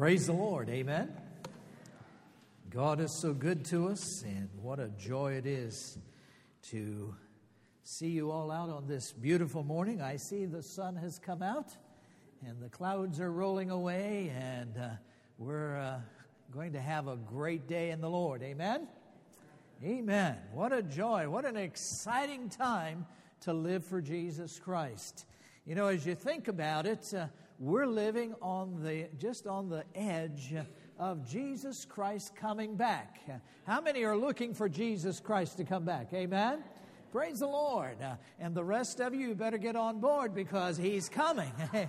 Praise the Lord. Amen. God is so good to us, and what a joy it is to see you all out on this beautiful morning. I see the sun has come out, and the clouds are rolling away, and uh, we're uh, going to have a great day in the Lord. Amen. Amen. What a joy. What an exciting time to live for Jesus Christ. You know, as you think about it, uh, we're living on the just on the edge of Jesus Christ coming back. How many are looking for Jesus Christ to come back? Amen. Praise the Lord. And the rest of you better get on board because he's coming.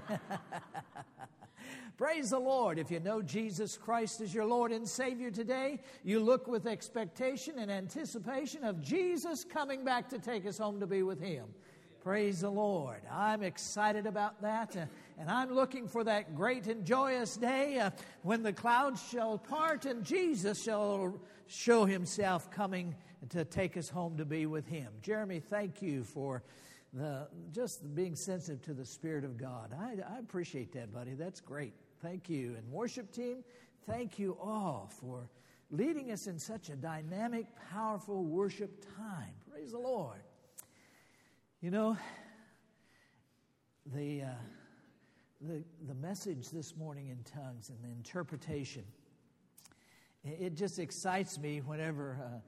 Praise the Lord. If you know Jesus Christ as your Lord and Savior today, you look with expectation and anticipation of Jesus coming back to take us home to be with him. Praise the Lord. I'm excited about that. Uh, and I'm looking for that great and joyous day uh, when the clouds shall part and Jesus shall show himself coming to take us home to be with him. Jeremy, thank you for the, just being sensitive to the Spirit of God. I, I appreciate that, buddy. That's great. Thank you. And worship team, thank you all for leading us in such a dynamic, powerful worship time. Praise the Lord. You know, the, uh, the, the message this morning in tongues and the interpretation, it just excites me whenever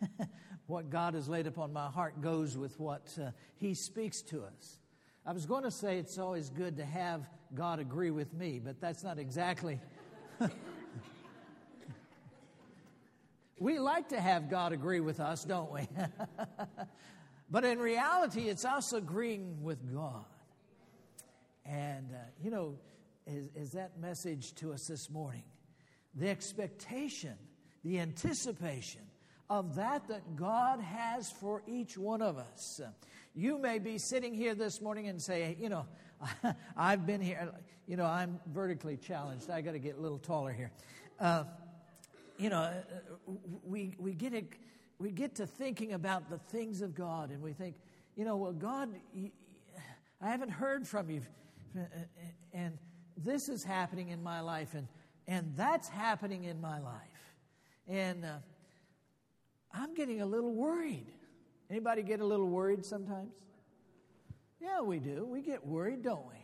uh, what God has laid upon my heart goes with what uh, He speaks to us. I was going to say it's always good to have God agree with me, but that's not exactly. we like to have God agree with us, don't we? But in reality, it's us agreeing with God. And, uh, you know, is, is that message to us this morning? The expectation, the anticipation of that that God has for each one of us. You may be sitting here this morning and say, you know, I've been here, you know, I'm vertically challenged. I got to get a little taller here. Uh, you know, uh, we, we get it we get to thinking about the things of God and we think, you know, well, God, I haven't heard from you. And this is happening in my life, and, and that's happening in my life. And uh, I'm getting a little worried. Anybody get a little worried sometimes? Yeah, we do. We get worried, don't we?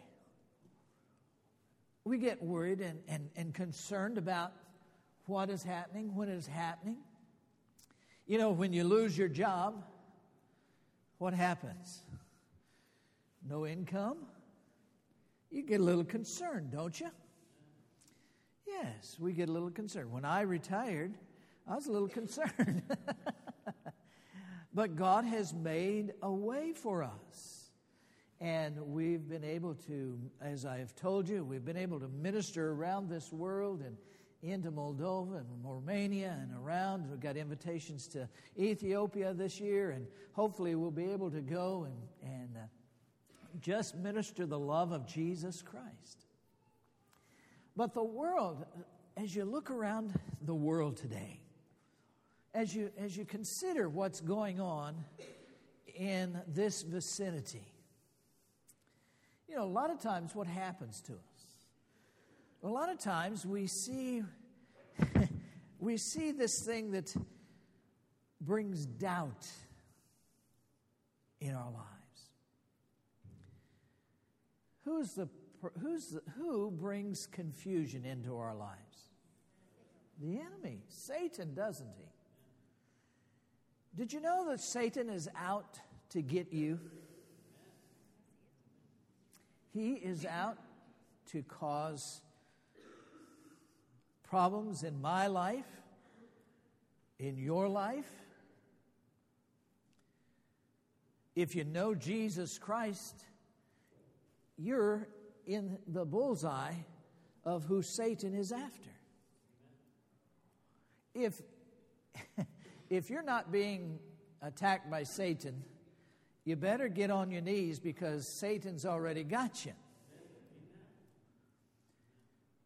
We get worried and, and, and concerned about what is happening, when it is happening. You know, when you lose your job, what happens? No income? You get a little concerned, don't you? Yes, we get a little concerned. When I retired, I was a little concerned. but God has made a way for us. And we've been able to, as I have told you, we've been able to minister around this world and into Moldova and Romania and around. We've got invitations to Ethiopia this year, and hopefully we'll be able to go and, and uh, just minister the love of Jesus Christ. But the world, as you look around the world today, as you, as you consider what's going on in this vicinity, you know, a lot of times what happens to us a lot of times we see we see this thing that brings doubt in our lives. Who's the who's the, who brings confusion into our lives? The enemy, Satan, doesn't he? Did you know that Satan is out to get you? He is out to cause problems in my life, in your life. If you know Jesus Christ, you're in the bullseye of who Satan is after. If, if you're not being attacked by Satan, you better get on your knees because Satan's already got you.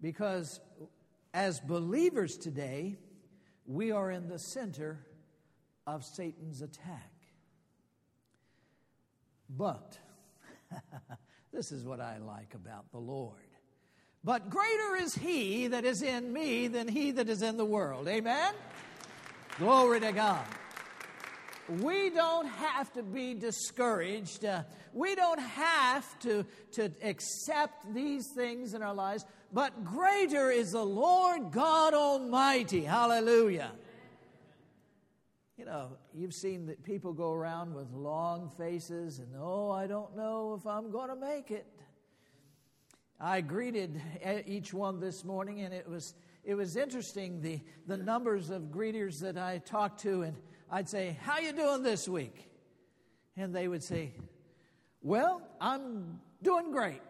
Because as believers today, we are in the center of Satan's attack. But, this is what I like about the Lord. But greater is he that is in me than he that is in the world. Amen? Glory to God. We don't have to be discouraged. Uh, we don't have to, to accept these things in our lives, but greater is the Lord God Almighty. Hallelujah. You know, you've seen that people go around with long faces and, oh, I don't know if I'm going to make it. I greeted each one this morning, and it was it was interesting the the numbers of greeters that I talked to, and I'd say, "How you doing this week?" And they would say, "Well, I'm doing great.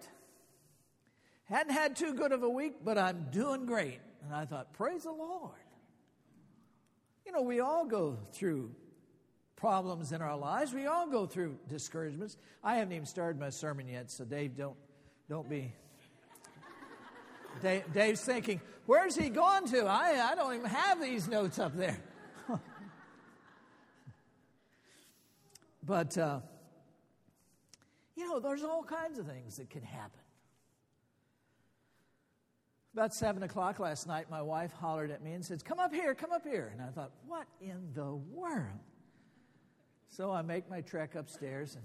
Hadn't had too good of a week, but I'm doing great." And I thought, "Praise the Lord." You know, we all go through problems in our lives. We all go through discouragements. I haven't even started my sermon yet, so Dave, don't don't be Dave, Dave's thinking, where's he gone to? I, I don't even have these notes up there. But, uh, you know, there's all kinds of things that can happen. About seven o'clock last night, my wife hollered at me and said, Come up here, come up here. And I thought, What in the world? So I make my trek upstairs, and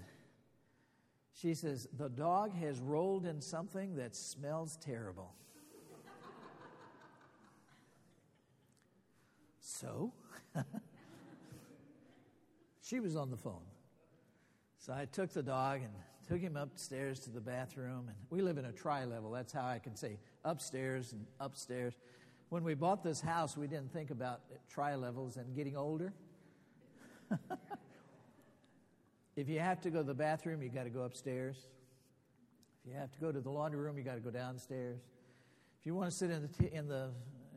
she says, The dog has rolled in something that smells terrible. So, she was on the phone. So I took the dog and took him upstairs to the bathroom. And we live in a tri level. That's how I can say upstairs and upstairs. When we bought this house, we didn't think about tri levels and getting older. if you have to go to the bathroom, you got to go upstairs. If you have to go to the laundry room, you got to go downstairs. If you want to sit in the, t- in the,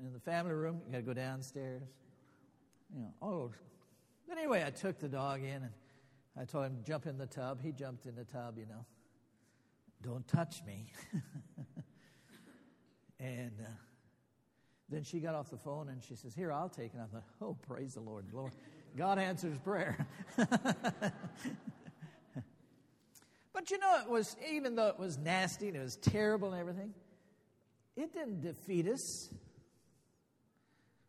in the family room, you got to go downstairs you know, those. But anyway, I took the dog in and I told him, jump in the tub. He jumped in the tub, you know. Don't touch me. and uh, then she got off the phone and she says, Here, I'll take it. I thought, Oh, praise the Lord. Lord. God answers prayer. but you know, it was, even though it was nasty and it was terrible and everything, it didn't defeat us.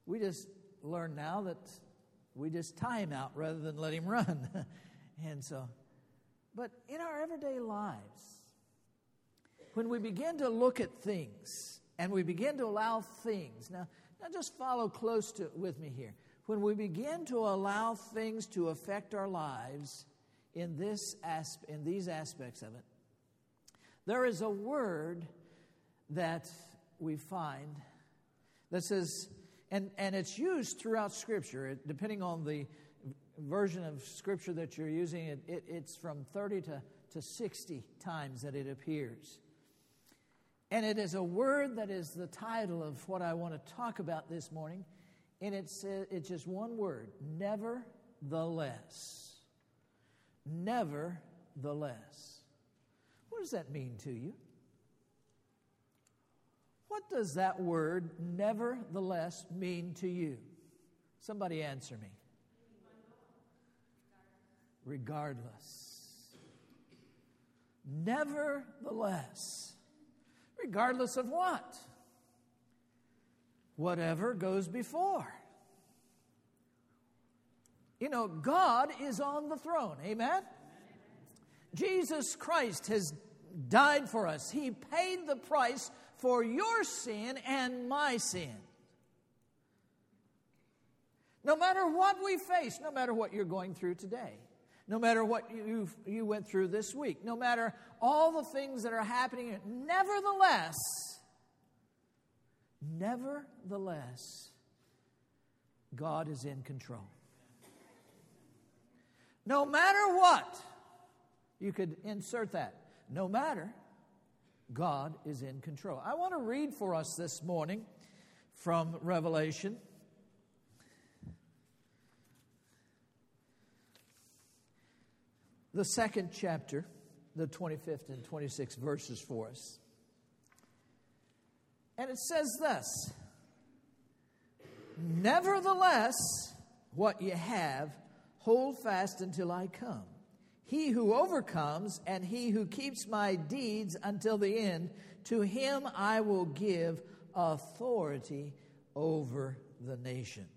We just learn now that we just tie him out rather than let him run. and so, but in our everyday lives, when we begin to look at things and we begin to allow things, now, now just follow close to with me here. When we begin to allow things to affect our lives in this asp- in these aspects of it, there is a word that we find that says and, and it's used throughout Scripture, depending on the version of Scripture that you're using, it, it, it's from 30 to, to 60 times that it appears. And it is a word that is the title of what I want to talk about this morning. And it's, uh, it's just one word nevertheless. Nevertheless. What does that mean to you? What does that word, nevertheless, mean to you? Somebody answer me. Regardless. Nevertheless. Regardless of what? Whatever goes before. You know, God is on the throne. Amen? Jesus Christ has died for us. He paid the price for your sin and my sin. No matter what we face, no matter what you're going through today, no matter what you, you went through this week, no matter all the things that are happening, nevertheless, nevertheless, God is in control. No matter what, you could insert that. No matter, God is in control. I want to read for us this morning from Revelation. The second chapter, the 25th and 26th verses for us. And it says this Nevertheless, what you have, hold fast until I come. He who overcomes and he who keeps my deeds until the end, To him I will give authority over the nations.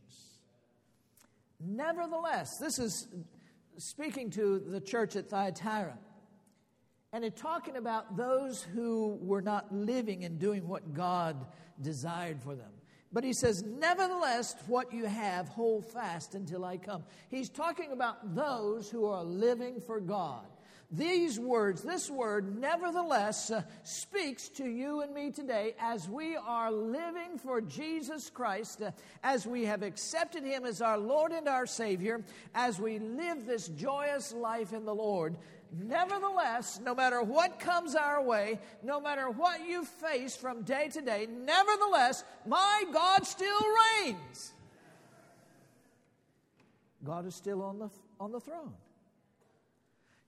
Nevertheless, this is speaking to the church at Thyatira. And it's talking about those who were not living and doing what God desired for them. But he says, Nevertheless, what you have, hold fast until I come. He's talking about those who are living for God. These words, this word, nevertheless, uh, speaks to you and me today as we are living for Jesus Christ, uh, as we have accepted Him as our Lord and our Savior, as we live this joyous life in the Lord. Nevertheless, no matter what comes our way, no matter what you face from day to day, nevertheless, my God still reigns. God is still on the, on the throne.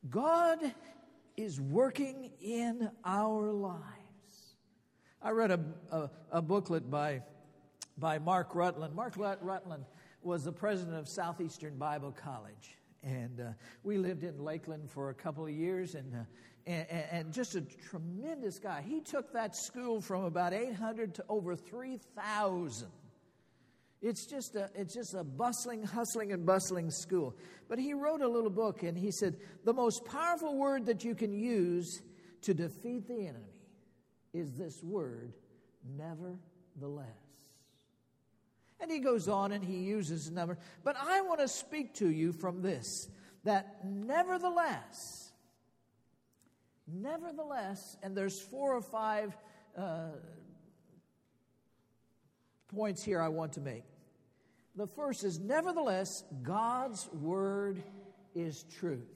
God is working in our lives. I read a, a, a booklet by, by Mark Rutland. Mark Rutland was the president of Southeastern Bible College. And uh, we lived in Lakeland for a couple of years, and, uh, and, and, just a tremendous guy. He took that school from about 800 to over 3,000. It's just a, it's just a bustling, hustling, and bustling school. But he wrote a little book and he said, The most powerful word that you can use to defeat the enemy is this word, nevertheless. And he goes on and he uses a number. But I want to speak to you from this that nevertheless, nevertheless, and there's four or five uh, points here I want to make. The first is, nevertheless, God's word is truth.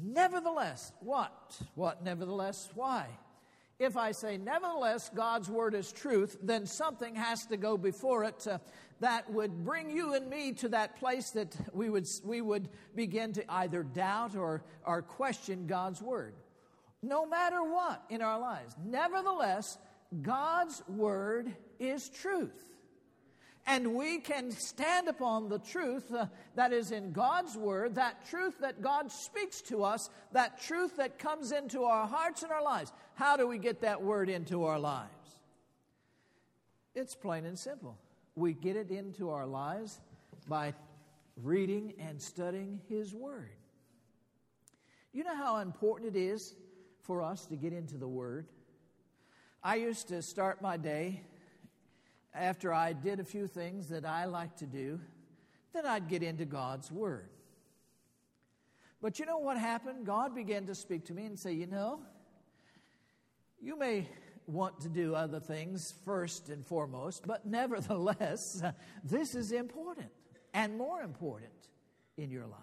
Nevertheless, what? What, nevertheless, why? If I say, nevertheless, God's word is truth, then something has to go before it uh, that would bring you and me to that place that we would, we would begin to either doubt or, or question God's word. No matter what in our lives. Nevertheless, God's word is truth. And we can stand upon the truth uh, that is in God's Word, that truth that God speaks to us, that truth that comes into our hearts and our lives. How do we get that Word into our lives? It's plain and simple. We get it into our lives by reading and studying His Word. You know how important it is for us to get into the Word? I used to start my day after I did a few things that I like to do, then I'd get into God's Word. But you know what happened? God began to speak to me and say, You know, you may want to do other things first and foremost, but nevertheless, this is important and more important in your life.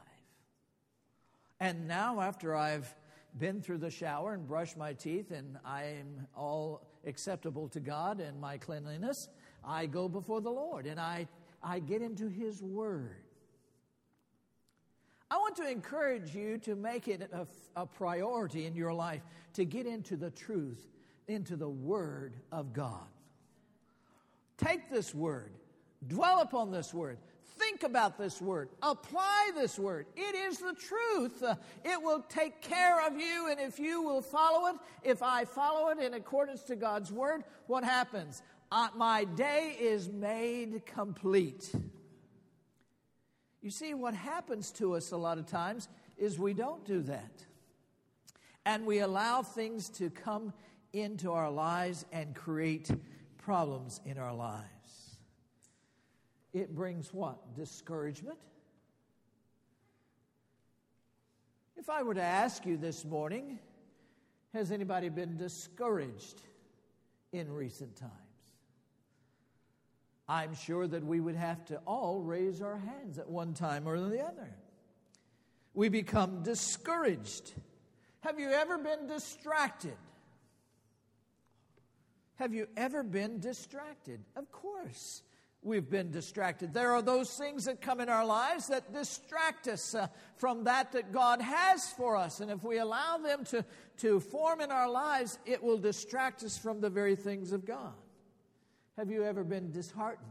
And now, after I've been through the shower and brushed my teeth and I'm all acceptable to God and my cleanliness, I go before the Lord and I, I get into His Word. I want to encourage you to make it a, a, priority in your life to get into the truth, into the Word of God. Take this Word, dwell upon this Word, think about this Word, apply this Word. It is the truth. It will take care of you, and if you will follow it, if I follow it in accordance to God's Word, what happens? uh, my day is made complete. You see, what happens to us a lot of times is we don't do that. And we allow things to come into our lives and create problems in our lives. It brings what? Discouragement. If I were to ask you this morning, has anybody been discouraged in recent times? I'm sure that we would have to all raise our hands at one time or the other. We become discouraged. Have you ever been distracted? Have you ever been distracted? Of course, we've been distracted. There are those things that come in our lives that distract us uh, from that that God has for us. And if we allow them to, to form in our lives, it will distract us from the very things of God. Have you ever been disheartened?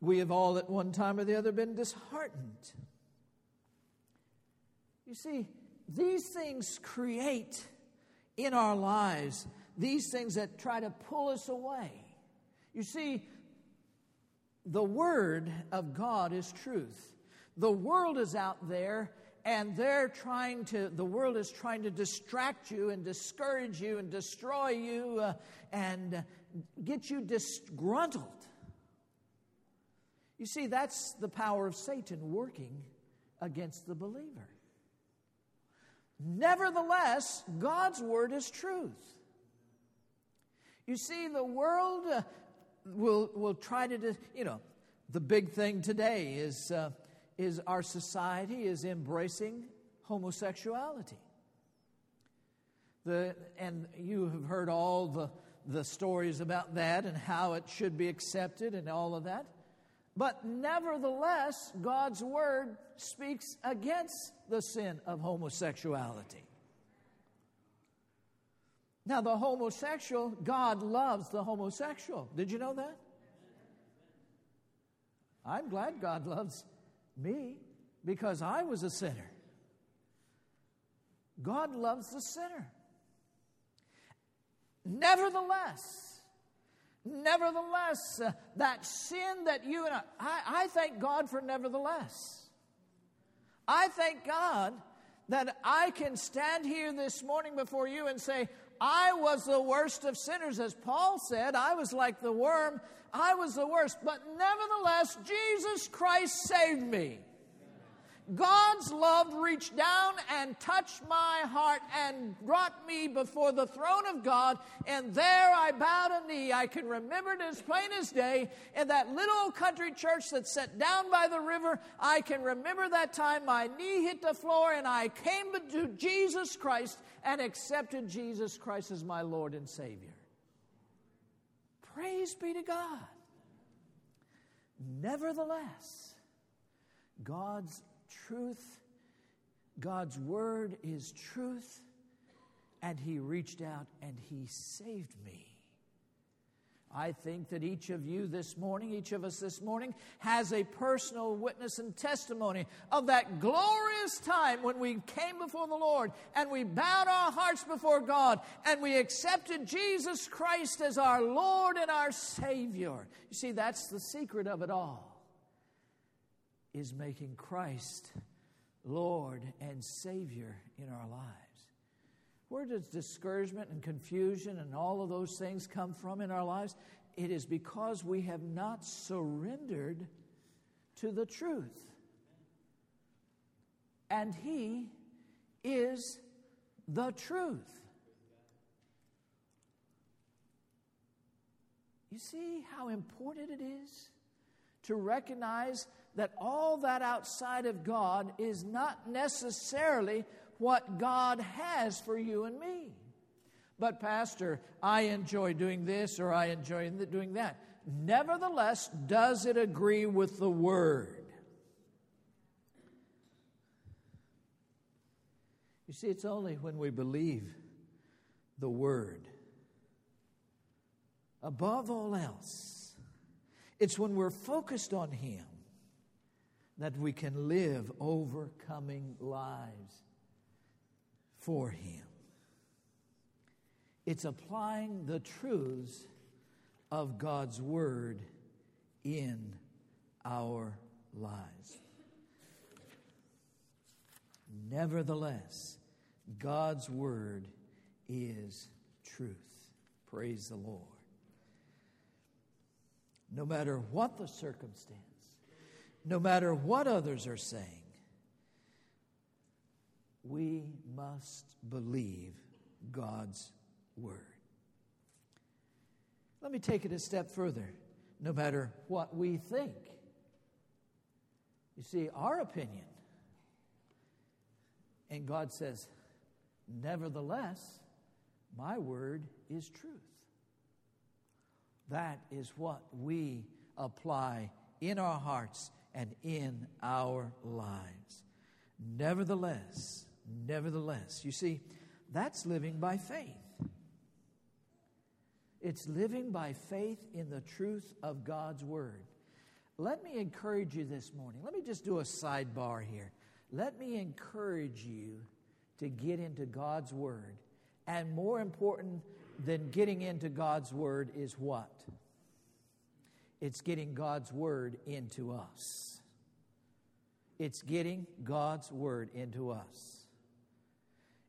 We have all at one time or the other been disheartened. You see, these things create in our lives these things that try to pull us away. You see, the Word of God is truth. The world is out there and they're trying to, the world is trying to distract you and discourage you and destroy you uh, and get you disgruntled. You see, that's the power of Satan working against the believer. Nevertheless, God's word is truth. You see, the world will, we'll try to, you know, the big thing today is, uh, is our society is embracing homosexuality. The, and you have heard all the, the stories about that and how it should be accepted and all of that. But nevertheless, God's word speaks against the sin of homosexuality. Now, the homosexual, God loves the homosexual. Did you know that? I'm glad God loves me because I was a sinner. God loves the sinner. Nevertheless, nevertheless, uh, that sin that you and I, I, I thank God for nevertheless. I thank God that I can stand here this morning before you and say, I was the worst of sinners. As Paul said, I was like the worm. I was the worst. But nevertheless, Jesus Christ saved me. God's love reached down and touched my heart and brought me before the throne of God, and there I bowed a knee. I can remember it as plain as day. In that little country church that sat down by the river, I can remember that time my knee hit the floor and I came to Jesus Christ and accepted Jesus Christ as my Lord and Savior. Praise be to God. Nevertheless, God's truth. God's word is truth. And he reached out and he saved me. I think that each of you this morning, each of us this morning, has a personal witness and testimony of that glorious time when we came before the Lord and we bowed our hearts before God and we accepted Jesus Christ as our Lord and our Savior. You see, that's the secret of it all is making Christ Lord and Savior in our lives. Where does discouragement and confusion and all of those things come from in our lives? It is because we have not surrendered to the truth. And He is the truth. You see how important it is to recognize that all that outside of God is not necessarily what God has for you and me. But, Pastor, I enjoy doing this or I enjoy doing that. Nevertheless, does it agree with the Word? You see, it's only when we believe the Word above all else, it's when we're focused on Him that we can live overcoming lives for Him. It's applying the truths of God's Word in our lives. Nevertheless, God's Word is truth. Praise the Lord. No matter what the circumstance, no matter what others are saying, we must believe God's word. Let me take it a step further. No matter what we think, you see, our opinion, and God says, Nevertheless, my word is truth. That is what we apply in our hearts and in our lives. Nevertheless, nevertheless, you see, that's living by faith. It's living by faith in the truth of God's Word. Let me encourage you this morning. Let me just do a sidebar here. Let me encourage you to get into God's Word. And more important than getting into God's Word is what? It's getting God's Word into us. It's getting God's Word into us.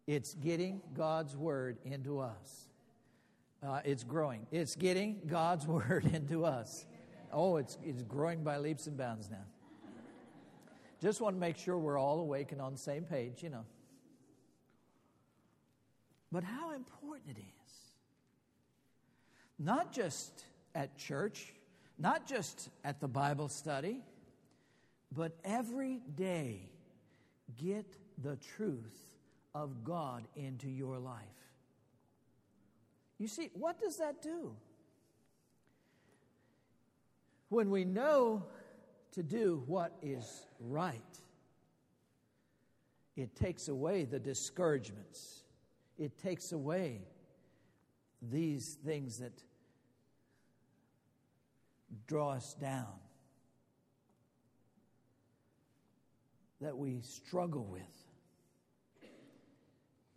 It's getting God's Word into us. Uh, it's growing. It's getting God's Word into us. Oh, it's, it's growing by leaps and bounds now. Just want to make sure we're all awake and on the same page, you know. But how important it is. Not just at church, not just at the Bible study, but every day get the truth of God into your life. You see, what does that do? When we know to do what is right, it takes away the discouragements, it takes away these things that draw us down, that we struggle with,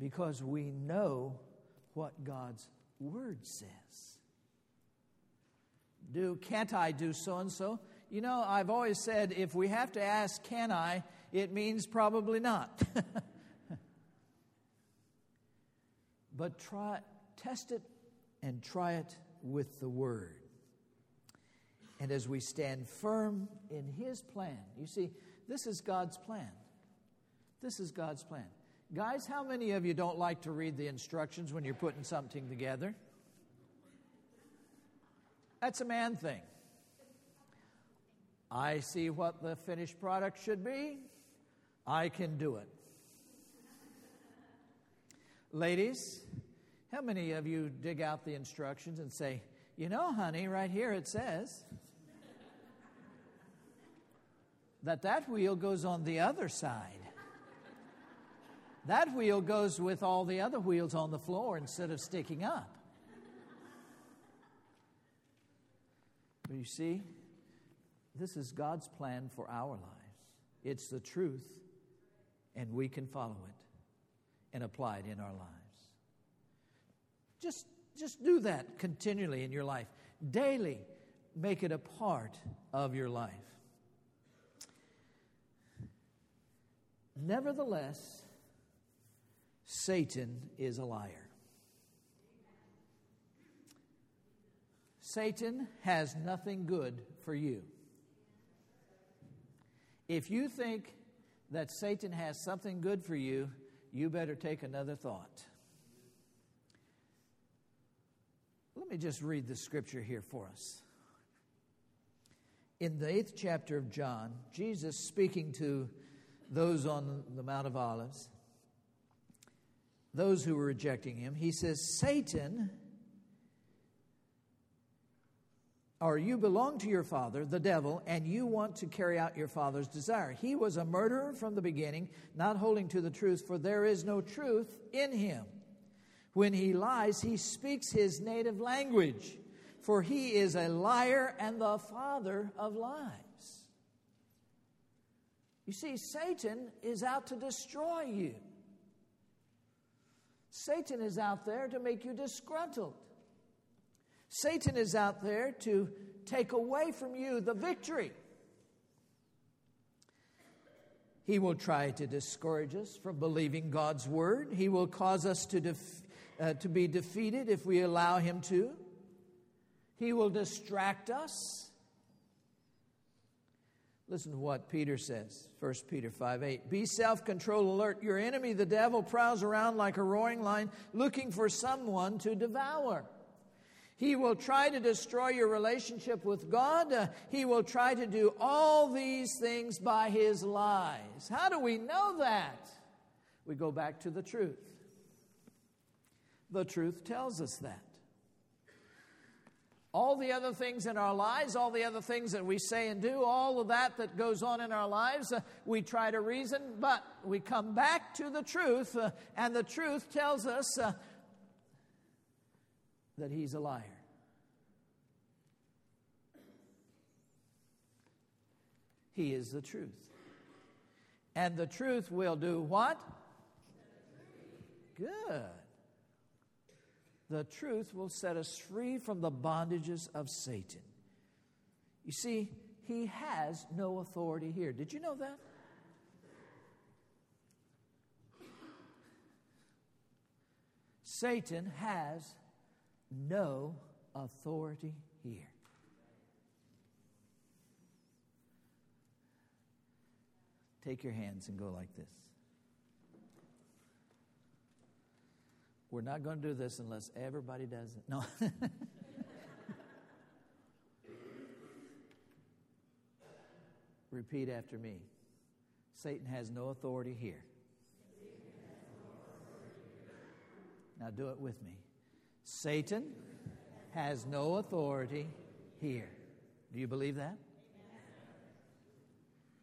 because we know what God's Word says. Do, can't I do so and so? You know, I've always said if we have to ask, can I, it means probably not. but try, test it and try it with the Word. And as we stand firm in His plan, you see, this is God's plan. This is God's plan. Guys, how many of you don't like to read the instructions when you're putting something together? That's a man thing. I see what the finished product should be, I can do it. Ladies, how many of you dig out the instructions and say, you know, honey, right here it says that that wheel goes on the other side? That wheel goes with all the other wheels on the floor instead of sticking up. But you see, this is God's plan for our lives. It's the truth, and we can follow it and apply it in our lives. Just, just do that continually in your life. Daily, make it a part of your life. Nevertheless, Satan is a liar. Satan has nothing good for you. If you think that Satan has something good for you, you better take another thought. Let me just read the scripture here for us. In the eighth chapter of John, Jesus speaking to those on the Mount of Olives, those who were rejecting him, he says, Satan, or you belong to your father, the devil, and you want to carry out your father's desire. He was a murderer from the beginning, not holding to the truth, for there is no truth in him. When he lies, he speaks his native language, for he is a liar and the father of lies. You see, Satan is out to destroy you. Satan is out there to make you disgruntled. Satan is out there to take away from you the victory. He will try to discourage us from believing God's word. He will cause us to, def- uh, to be defeated if we allow him to. He will distract us. Listen to what Peter says, 1 Peter 5 8. Be self control alert. Your enemy, the devil, prowls around like a roaring lion looking for someone to devour. He will try to destroy your relationship with God. Uh, he will try to do all these things by his lies. How do we know that? We go back to the truth. The truth tells us that all the other things in our lives, all the other things that we say and do, all of that that goes on in our lives, uh, we try to reason, but we come back to the truth, uh, and the truth tells us uh, that he's a liar. He is the truth. And the truth will do what? Good. The truth will set us free from the bondages of Satan. You see, he has no authority here. Did you know that? Satan has no authority here. Take your hands and go like this. We're not going to do this unless everybody does it. No. Repeat after me. Satan has no authority here. Now do it with me. Satan has no authority here. Do you believe that?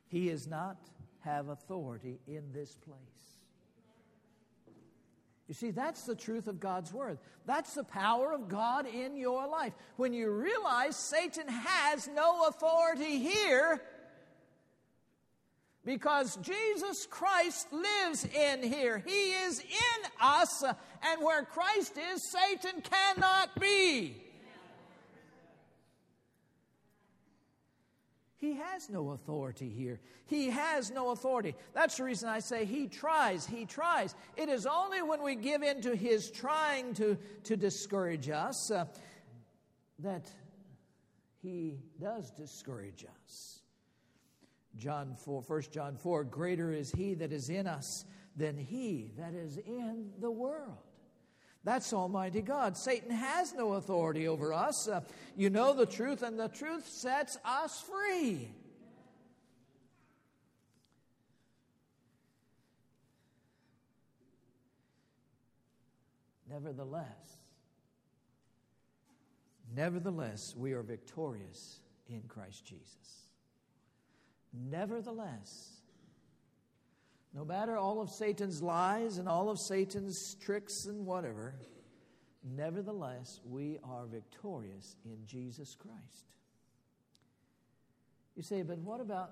He does not have authority in this place. You see, that's the truth of God's Word. That's the power of God in your life. When you realize Satan has no authority here, because Jesus Christ lives in here. He is in us, and where Christ is, Satan cannot be. He has no authority here. He has no authority. That's the reason I say he tries, he tries. It is only when we give in to his trying to, to discourage us uh, that he does discourage us. John 4, 1 John 4, greater is he that is in us than he that is in the world. That's Almighty God. Satan has no authority over us. Uh, you know the truth, and the truth sets us free. Nevertheless, nevertheless, we are victorious in Christ Jesus. Nevertheless, no matter all of Satan's lies and all of Satan's tricks and whatever, nevertheless, we are victorious in Jesus Christ. You say, but what about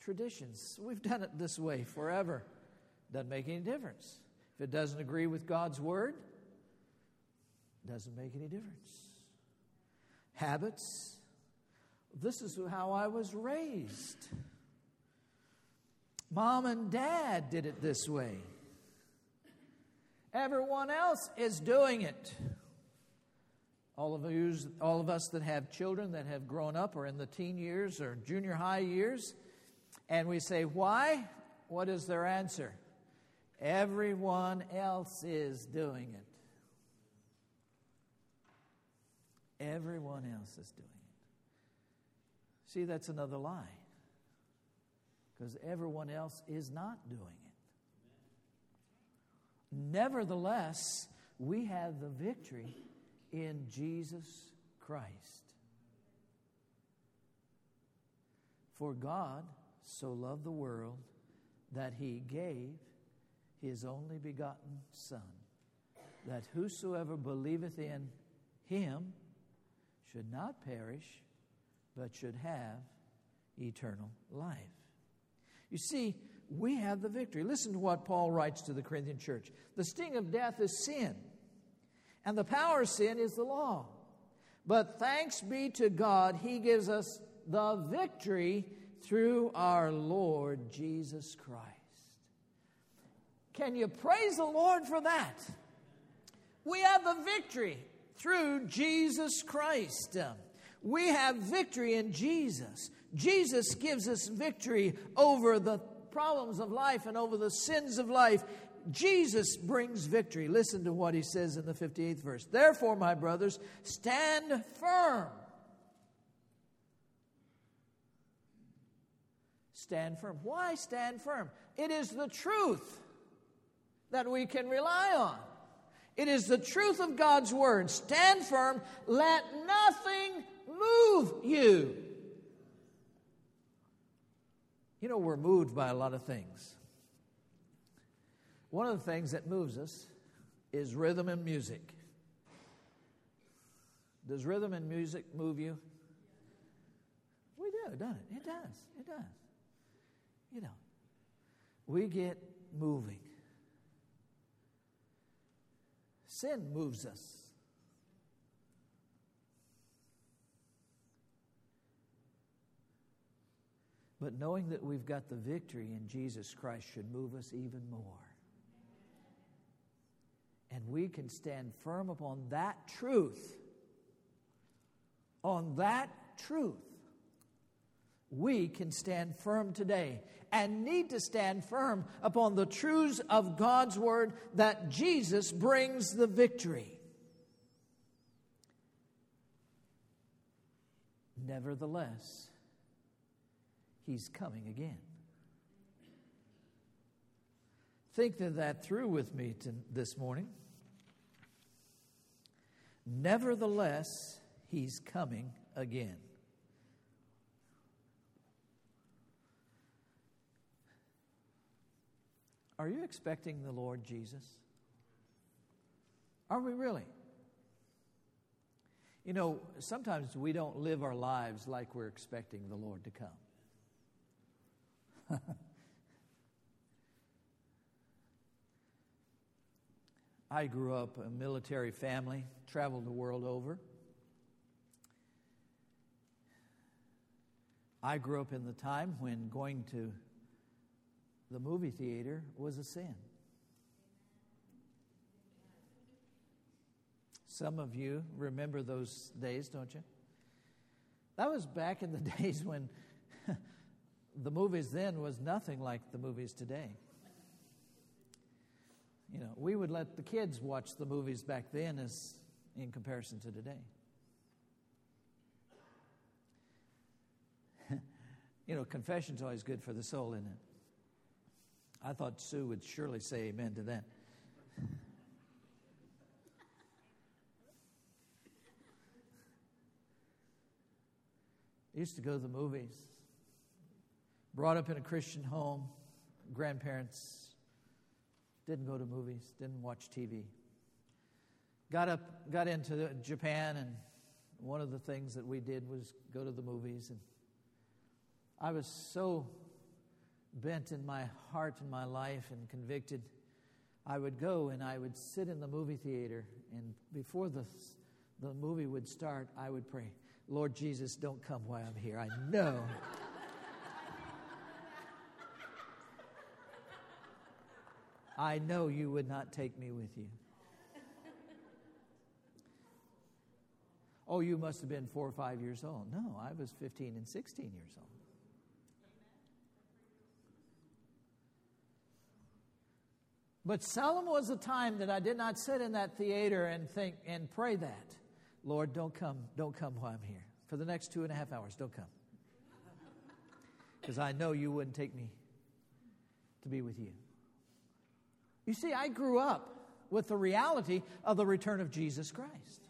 traditions? We've done it this way forever. Doesn't make any difference. If it doesn't agree with God's word, doesn't make any difference. Habits, this is how I was raised. Mom and dad did it this way. Everyone else is doing it. All of, you, all of us that have children that have grown up or in the teen years or junior high years, and we say, Why? What is their answer? Everyone else is doing it. Everyone else is doing it. See, that's another lie because everyone else is not doing it. Nevertheless, we have the victory in Jesus Christ. For God so loved the world that he gave his only begotten Son, that whosoever believeth in him should not perish, but should have eternal life. You see, we have the victory. Listen to what Paul writes to the Corinthian church The sting of death is sin, and the power of sin is the law. But thanks be to God, He gives us the victory through our Lord Jesus Christ. Can you praise the Lord for that? We have the victory through Jesus Christ. We have victory in Jesus. Jesus gives us victory over the problems of life and over the sins of life. Jesus brings victory. Listen to what he says in the 58th verse. Therefore, my brothers, stand firm. Stand firm. Why stand firm? It is the truth that we can rely on. It is the truth of God's word. Stand firm. Let nothing move you. You know, we're moved by a lot of things. One of the things that moves us is rhythm and music. Does rhythm and music move you? We do, doesn't it? It does. It does. You know, we get moving. sin moves us. But knowing that we've got the victory in Jesus Christ should move us even more. And we can stand firm upon that truth. On that truth. We can stand firm today and need to stand firm upon the truths of God's Word that Jesus brings the victory. Nevertheless, He's coming again. Think of that through with me to, this morning. Nevertheless, He's coming again. Are you expecting the Lord Jesus? Are we really? You know, sometimes we don't live our lives like we're expecting the Lord to come. I grew up a military family, traveled the world over. I grew up in the time when going to the movie theater was a sin. Some of you remember those days, don't you? That was back in the days when the movies then was nothing like the movies today. You know, we would let the kids watch the movies back then as in comparison to today. you know, confession's always good for the soul, isn't it? I thought Sue would surely say amen to that. Used to go to the movies. Brought up in a Christian home, grandparents didn't go to movies, didn't watch TV. Got up, got into Japan, and one of the things that we did was go to the movies. And I was so bent in my heart and my life and convicted, I would go and I would sit in the movie theater, and before the, the movie would start, I would pray, Lord Jesus, don't come while I'm here. I know. I know you would not take me with you. Oh, you must have been four or five years old. No, I was 15 and 16 years old. But seldom was a time that I did not sit in that theater and think and pray that, Lord, don't come, don't come while I'm here. For the next two and a half hours, don't come. Because I know you wouldn't take me to be with you. You see, I grew up with the reality of the return of Jesus Christ.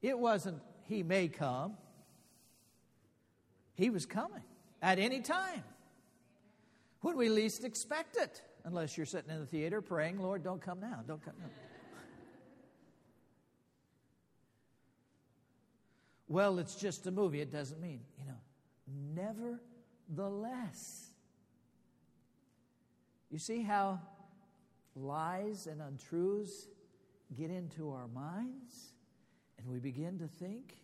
It wasn't, He may come, He was coming at any time when we least expect it unless you're sitting in the theater praying, Lord, don't come now, don't come now. well, it's just a movie. It doesn't mean, you know, nevertheless. You see how lies and untruths get into our minds and we begin to think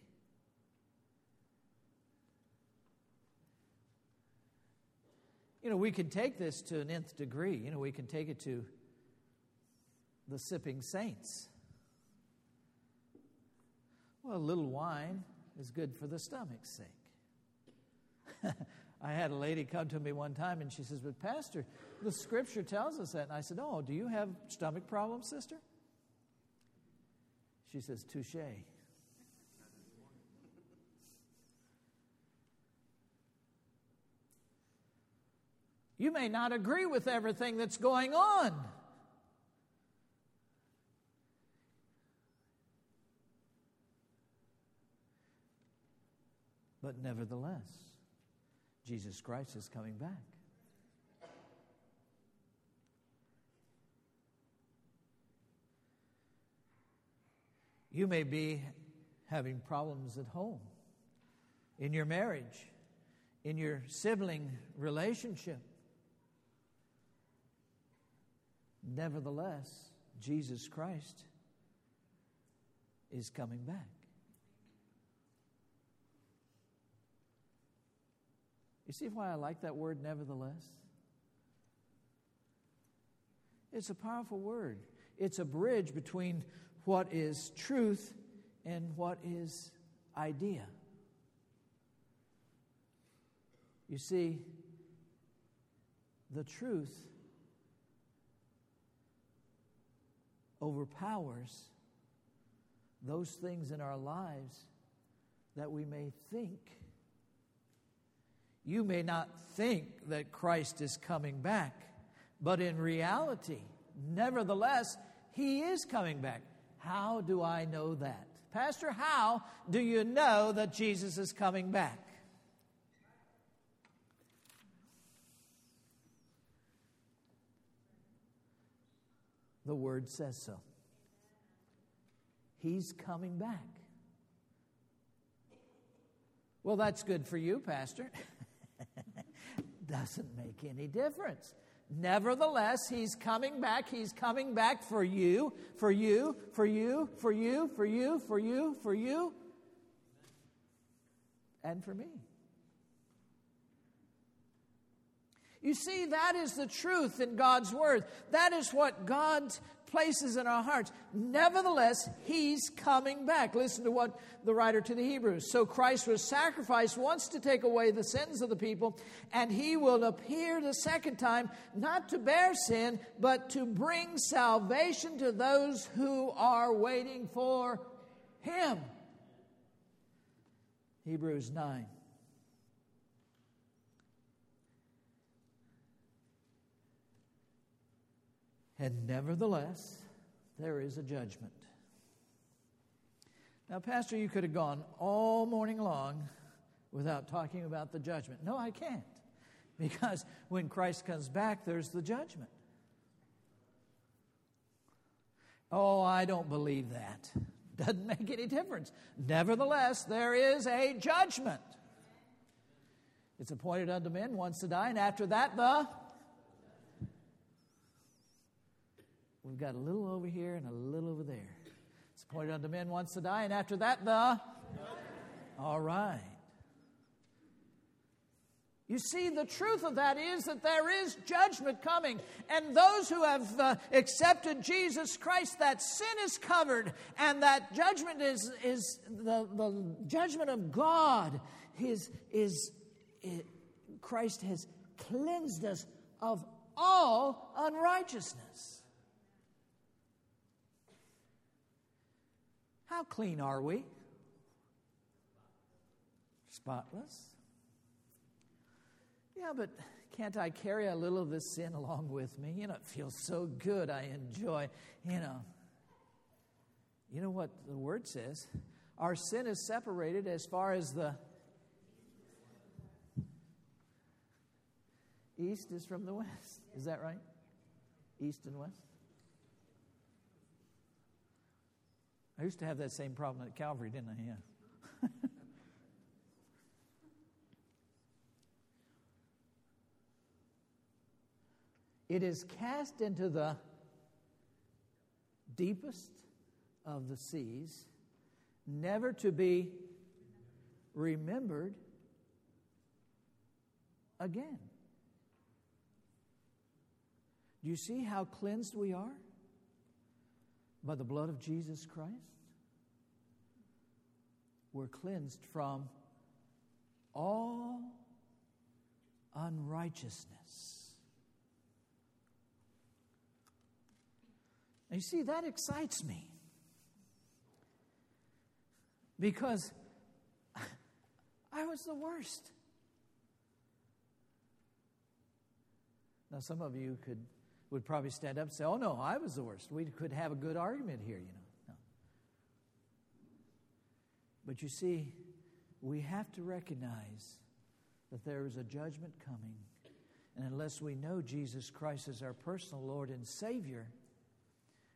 You know, we can take this to an nth degree. You know, we can take it to the sipping saints. Well, a little wine is good for the stomach's sake. I had a lady come to me one time and she says, But, Pastor, the scripture tells us that. And I said, Oh, do you have stomach problems, sister? She says, Touche. You may not agree with everything that's going on. But nevertheless, Jesus Christ is coming back. You may be having problems at home, in your marriage, in your sibling relationship. Nevertheless, Jesus Christ is coming back. You see why I like that word, nevertheless? It's a powerful word. It's a bridge between what is truth and what is idea. You see, the truth overpowers those things in our lives that we may think. You may not think that Christ is coming back, but in reality, nevertheless, He is coming back. How do I know that? Pastor, how do you know that Jesus is coming back? The Word says so. He's coming back. Well, that's good for you, Pastor. Doesn't make any difference. Nevertheless, he's coming back. He's coming back for you, for you, for you, for you, for you, for you, for you, and for me. You see, that is the truth in God's Word. That is what God's places in our hearts. Nevertheless, He's coming back. Listen to what the writer to the Hebrews. So Christ was sacrificed once to take away the sins of the people, and He will appear the second time, not to bear sin, but to bring salvation to those who are waiting for Him. Hebrews 9. And nevertheless, there is a judgment. Now, Pastor, you could have gone all morning long without talking about the judgment. No, I can't. Because when Christ comes back, there's the judgment. Oh, I don't believe that. Doesn't make any difference. Nevertheless, there is a judgment. It's appointed unto men once to die, and after that, the We've got a little over here and a little over there. It's appointed unto men once to die, and after that, the. All right. You see, the truth of that is that there is judgment coming. And those who have uh, accepted Jesus Christ, that sin is covered. And that judgment is, is the, the judgment of God. His, is, it, Christ has cleansed us of all unrighteousness. How clean are we? Spotless. Yeah, but can't I carry a little of this sin along with me? You know, it feels so good. I enjoy, you know. You know what the word says? Our sin is separated as far as the east is from the west. Is that right? East and west? I used to have that same problem at Calvary, didn't I? Yeah. it is cast into the deepest of the seas, never to be remembered again. Do you see how cleansed we are? By the blood of Jesus Christ, we're cleansed from all unrighteousness. And you see, that excites me because I was the worst. Now, some of you could would probably stand up and say, Oh, no, I was the worst. We could have a good argument here, you know. No. But you see, we have to recognize that there is a judgment coming. And unless we know Jesus Christ as our personal Lord and Savior,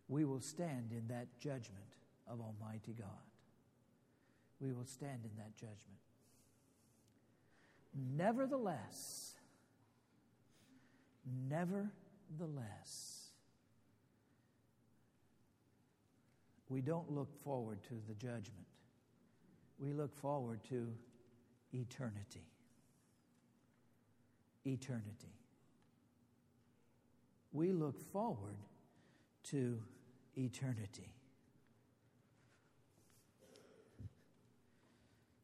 we will stand in that judgment of Almighty God. We will stand in that judgment. Nevertheless, never the less. we don't look forward to the judgment. We look forward to eternity. Eternity. We look forward to eternity.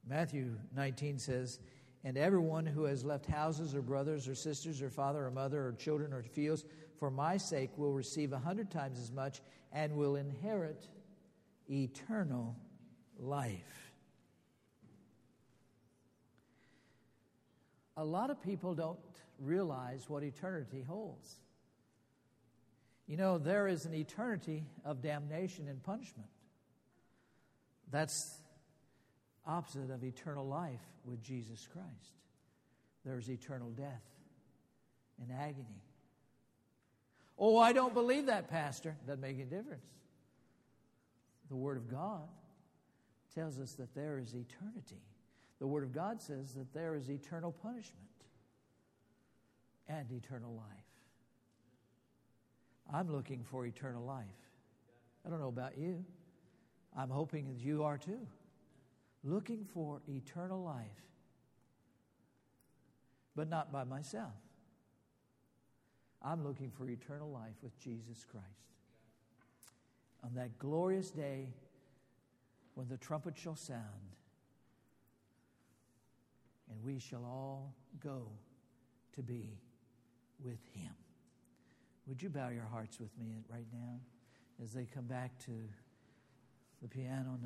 Matthew 19 says, And everyone who has left houses or brothers or sisters or father or mother or children or fields for my sake will receive a hundred times as much and will inherit eternal life. A lot of people don't realize what eternity holds. You know, there is an eternity of damnation and punishment. That's opposite of eternal life with Jesus Christ. There's eternal death and agony. Oh, I don't believe that, Pastor. Doesn't make any difference. The Word of God tells us that there is eternity. The Word of God says that there is eternal punishment and eternal life. I'm looking for eternal life. I don't know about you. I'm hoping that you are too. Looking for eternal life, but not by myself. I'm looking for eternal life with Jesus Christ. On that glorious day when the trumpet shall sound, and we shall all go to be with Him. Would you bow your hearts with me right now as they come back to the piano?